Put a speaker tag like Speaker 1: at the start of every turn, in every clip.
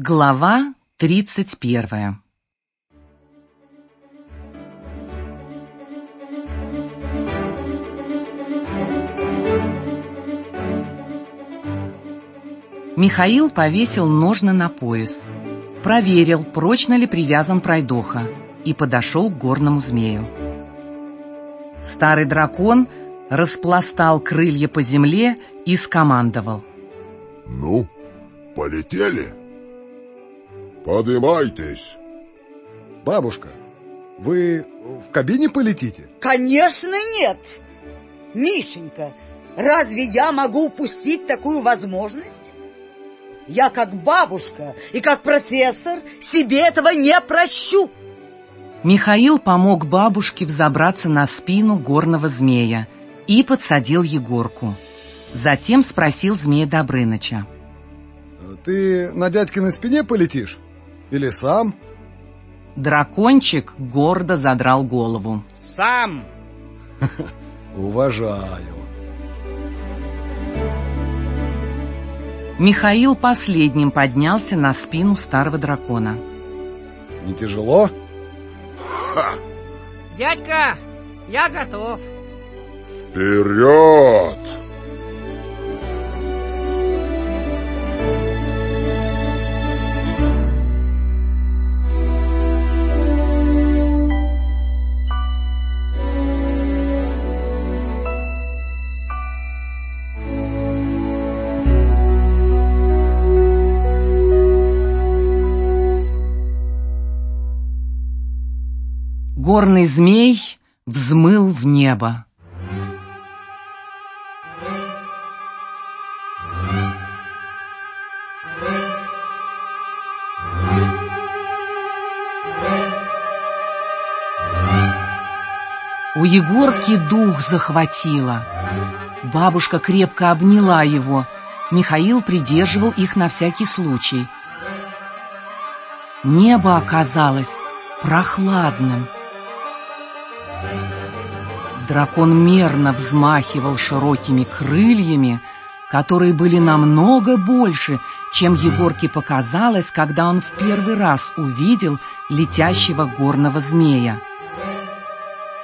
Speaker 1: Глава тридцать первая Михаил повесил ножны на пояс, проверил, прочно ли привязан пройдоха, и подошел к горному змею. Старый дракон распластал крылья по земле и скомандовал.
Speaker 2: «Ну, полетели? Поднимайтесь!»
Speaker 3: Бабушка, вы в кабине полетите?
Speaker 4: Конечно нет! Мишенька, разве я могу упустить такую возможность? Я как бабушка и как профессор себе этого не прощу.
Speaker 1: Михаил помог бабушке взобраться на спину горного змея и подсадил Егорку. Затем спросил змея Добрыныча.
Speaker 3: Ты на дядькиной спине полетишь? Или сам?
Speaker 1: Дракончик гордо задрал голову.
Speaker 5: Сам.
Speaker 3: Уважаю.
Speaker 1: Михаил последним поднялся на спину старого дракона.
Speaker 3: Не тяжело?
Speaker 2: Ха!
Speaker 5: Дядька, я готов.
Speaker 2: Вперед!
Speaker 1: Горный змей взмыл в небо. У Егорки дух захватило. Бабушка крепко обняла его. Михаил придерживал их на всякий случай. Небо оказалось прохладным. Дракон мерно взмахивал широкими крыльями, которые были намного больше, чем Егорке показалось, когда он в первый раз увидел летящего горного змея.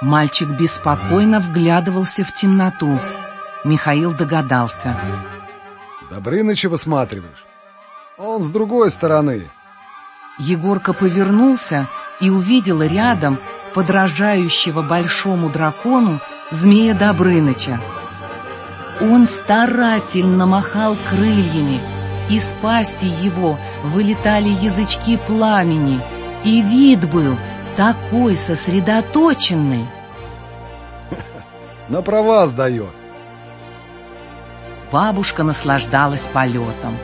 Speaker 1: Мальчик беспокойно вглядывался в темноту. Михаил догадался.
Speaker 3: Добрыныча высматриваешь? Он с другой стороны.
Speaker 1: Егорка повернулся и увидел рядом подражающего большому дракону змея Добрыныча. Он старательно махал крыльями, из пасти его вылетали язычки пламени, и вид был такой сосредоточенный.
Speaker 3: На права сдает.
Speaker 1: Бабушка наслаждалась полетом.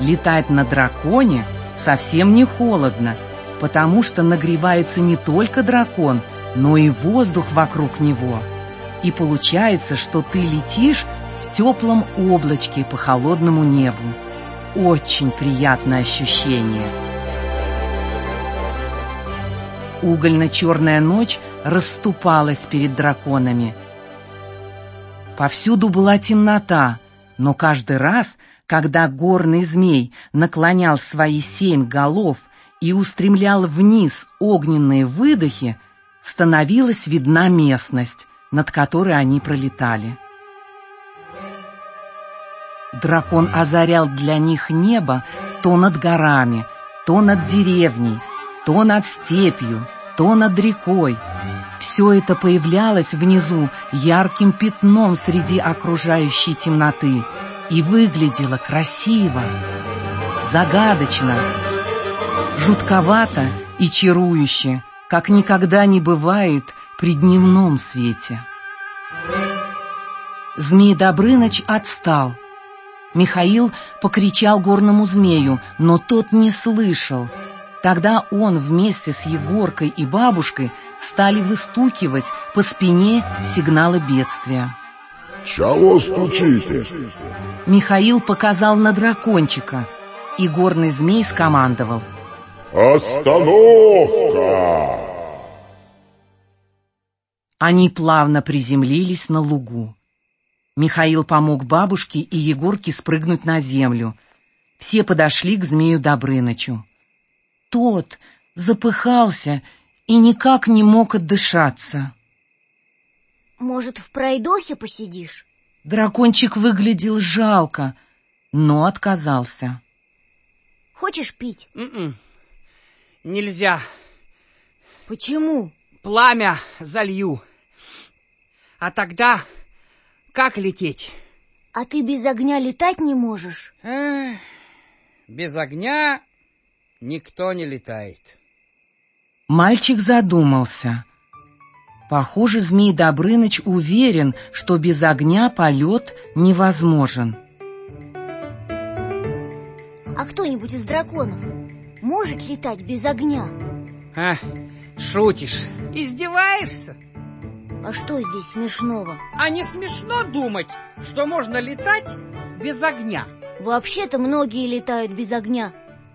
Speaker 1: Летать на драконе совсем не холодно, потому что нагревается не только дракон, но и воздух вокруг него. И получается, что ты летишь в теплом облачке по холодному небу. Очень приятное ощущение. Угольно-черная ночь расступалась перед драконами. Повсюду была темнота, но каждый раз, когда горный змей наклонял свои семь голов и устремлял вниз огненные выдохи, становилась видна местность, над которой они пролетали. Дракон озарял для них небо то над горами, то над деревней, то над степью, то над рекой. Все это появлялось внизу ярким пятном среди окружающей темноты и выглядело красиво, загадочно, жутковато и чарующе, как никогда не бывает при дневном свете. Змей Добрыныч отстал. Михаил покричал горному змею, но тот не слышал. Тогда он вместе с Егоркой и бабушкой стали выстукивать по спине сигналы бедствия.
Speaker 2: Чего стучите?
Speaker 1: Михаил показал на дракончика, и горный змей скомандовал.
Speaker 2: Остановка!
Speaker 1: Они плавно приземлились на лугу. Михаил помог бабушке и Егорке спрыгнуть на землю. Все подошли к змею Добрынычу. Тот запыхался и никак не мог отдышаться.
Speaker 6: Может, в пройдохе посидишь?
Speaker 1: Дракончик выглядел жалко, но отказался.
Speaker 6: Хочешь пить?
Speaker 5: М-м. Нельзя.
Speaker 6: Почему?
Speaker 5: Пламя залью. А тогда как лететь?
Speaker 6: А ты без огня летать не можешь?
Speaker 5: Эх, без огня никто не летает.
Speaker 1: Мальчик задумался. Похоже, Змей Добрыныч уверен, что без огня полет невозможен.
Speaker 6: А кто-нибудь из драконов может летать без огня?
Speaker 5: А, шутишь, издеваешься?
Speaker 6: А что здесь смешного?
Speaker 5: А не смешно думать, что можно летать без огня?
Speaker 6: Вообще-то многие летают без огня.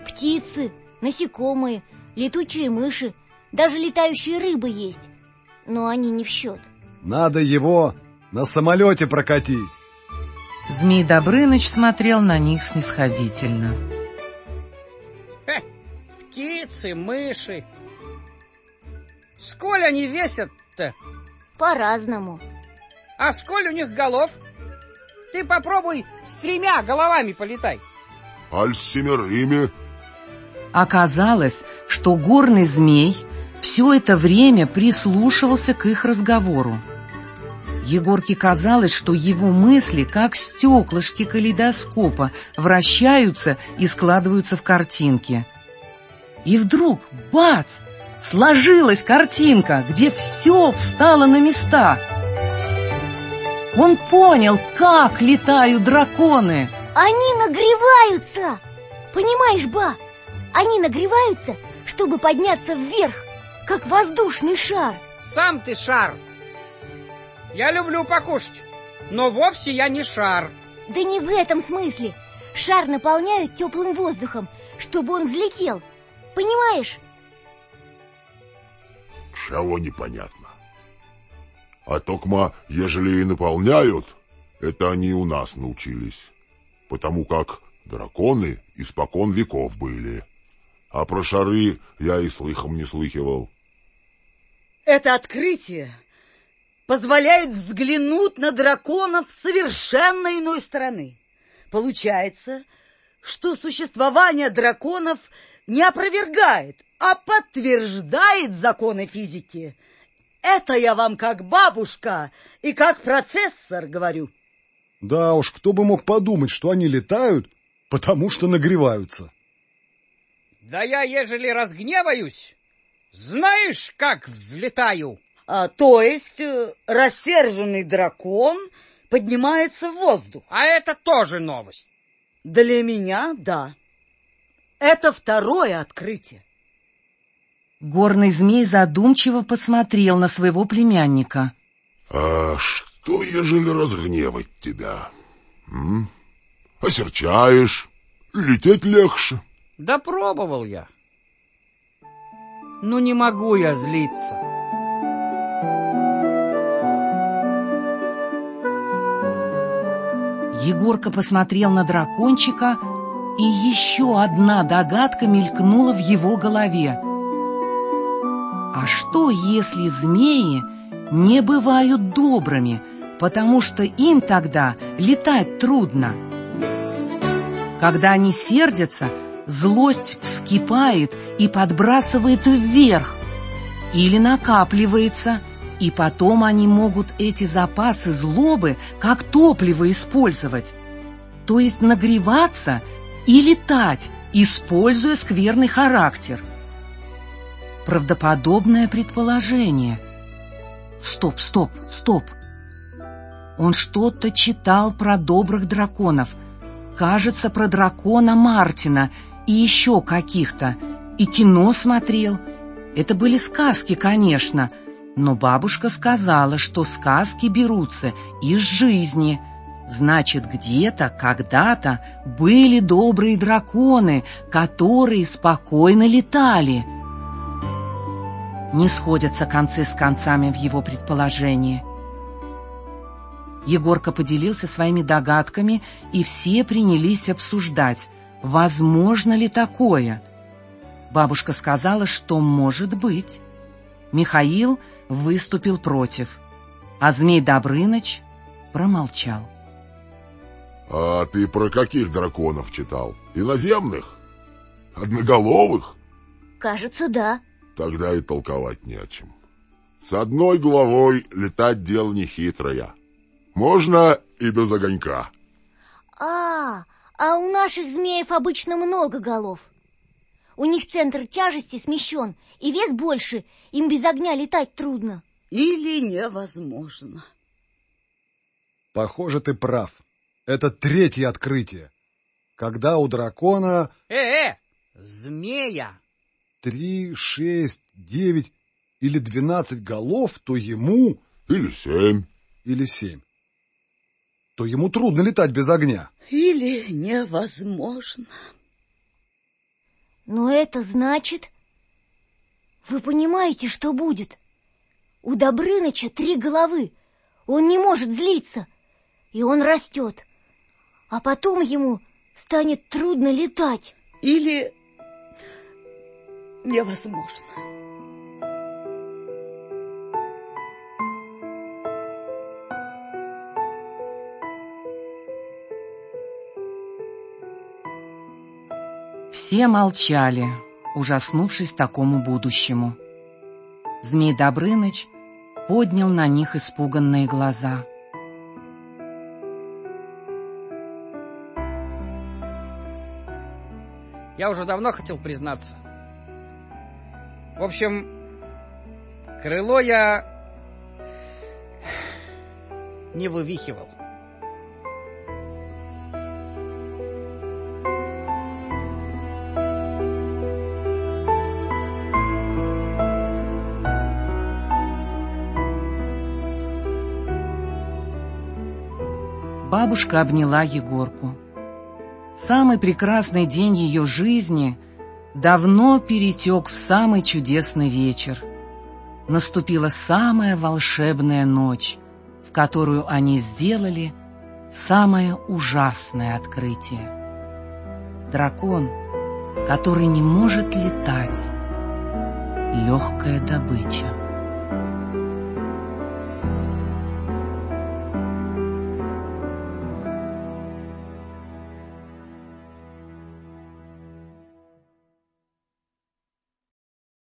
Speaker 6: Птицы, насекомые, летучие мыши, даже летающие рыбы есть. Но они не в счет.
Speaker 3: Надо его на самолете прокатить.
Speaker 1: Змей Добрыныч смотрел на них снисходительно.
Speaker 5: Птицы, мыши. Сколь они весят-то?
Speaker 6: По-разному.
Speaker 5: А сколь у них голов? Ты попробуй с тремя головами полетай.
Speaker 2: Аль с семерыми.
Speaker 1: Оказалось, что горный змей все это время прислушивался к их разговору. Егорке казалось, что его мысли, как стеклышки калейдоскопа, вращаются и складываются в картинки. И вдруг, бац, сложилась картинка, где все встало на места. Он понял, как летают драконы.
Speaker 6: Они нагреваются! Понимаешь, ба? Они нагреваются, чтобы подняться вверх, как воздушный шар.
Speaker 5: Сам ты шар. Я люблю покушать, но вовсе я не шар.
Speaker 6: Да не в этом смысле. Шар наполняют теплым воздухом, чтобы он взлетел. Понимаешь?
Speaker 2: Чего непонятно. А токма, ежели и наполняют, это они у нас научились. Потому как драконы испокон веков были. А про шары я и слыхом не слыхивал.
Speaker 4: Это открытие позволяет взглянуть на драконов с совершенно иной стороны. Получается, что существование драконов не опровергает, а подтверждает законы физики. Это я вам как бабушка и как профессор говорю.
Speaker 3: Да уж, кто бы мог подумать, что они летают, потому что нагреваются.
Speaker 5: Да я, ежели разгневаюсь, знаешь, как взлетаю?
Speaker 4: А, то есть э, рассерженный дракон поднимается в воздух.
Speaker 5: А это тоже новость.
Speaker 4: Для меня — да. Это второе открытие.
Speaker 1: Горный змей задумчиво посмотрел на своего племянника.
Speaker 2: А что, ежели разгневать тебя? М? Осерчаешь, лететь легче.
Speaker 5: Да пробовал я. Ну не могу я злиться.
Speaker 1: Егорка посмотрел на дракончика, и еще одна догадка мелькнула в его голове. А что, если змеи не бывают добрыми, потому что им тогда летать трудно? Когда они сердятся, злость вскипает и подбрасывает вверх, или накапливается, и потом они могут эти запасы злобы как топливо использовать, то есть нагреваться и летать, используя скверный характер. Правдоподобное предположение. Стоп, стоп, стоп. Он что-то читал про добрых драконов. Кажется, про дракона Мартина и еще каких-то. И кино смотрел. Это были сказки, конечно, но бабушка сказала, что сказки берутся из жизни. Значит, где-то, когда-то были добрые драконы, которые спокойно летали. Не сходятся концы с концами в его предположении. Егорка поделился своими догадками, и все принялись обсуждать, возможно ли такое. Бабушка сказала, что может быть. Михаил выступил против, а Змей Добрыныч промолчал.
Speaker 2: А ты про каких драконов читал? Иноземных? Одноголовых?
Speaker 6: Кажется, да.
Speaker 2: Тогда и толковать не о чем. С одной головой летать дело нехитрое. Можно и без огонька.
Speaker 6: А, а у наших змеев обычно много голов. У них центр тяжести смещен, и вес больше, им без огня летать трудно.
Speaker 4: Или невозможно.
Speaker 3: Похоже, ты прав. Это третье открытие. Когда у дракона...
Speaker 5: Э-э, змея!
Speaker 3: Три, шесть, девять или двенадцать голов, то ему...
Speaker 2: Или семь.
Speaker 3: Или семь. То ему трудно летать без огня.
Speaker 4: Или невозможно.
Speaker 6: Но это значит... Вы понимаете, что будет? У Добрыныча три головы. Он не может злиться. И он растет. А потом ему станет трудно летать.
Speaker 4: Или невозможно.
Speaker 1: Все молчали, ужаснувшись такому будущему. Змей Добрыныч поднял на них испуганные глаза.
Speaker 5: Я уже давно хотел признаться. В общем, крыло я не вывихивал.
Speaker 1: Бабушка обняла Егорку. Самый прекрасный день ее жизни давно перетек в самый чудесный вечер. Наступила самая волшебная ночь, в которую они сделали самое ужасное открытие. Дракон, который не может летать, легкая добыча.